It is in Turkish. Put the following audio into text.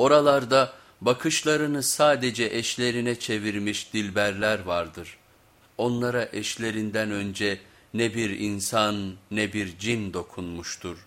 Oralarda bakışlarını sadece eşlerine çevirmiş dilberler vardır. Onlara eşlerinden önce ne bir insan ne bir cin dokunmuştur.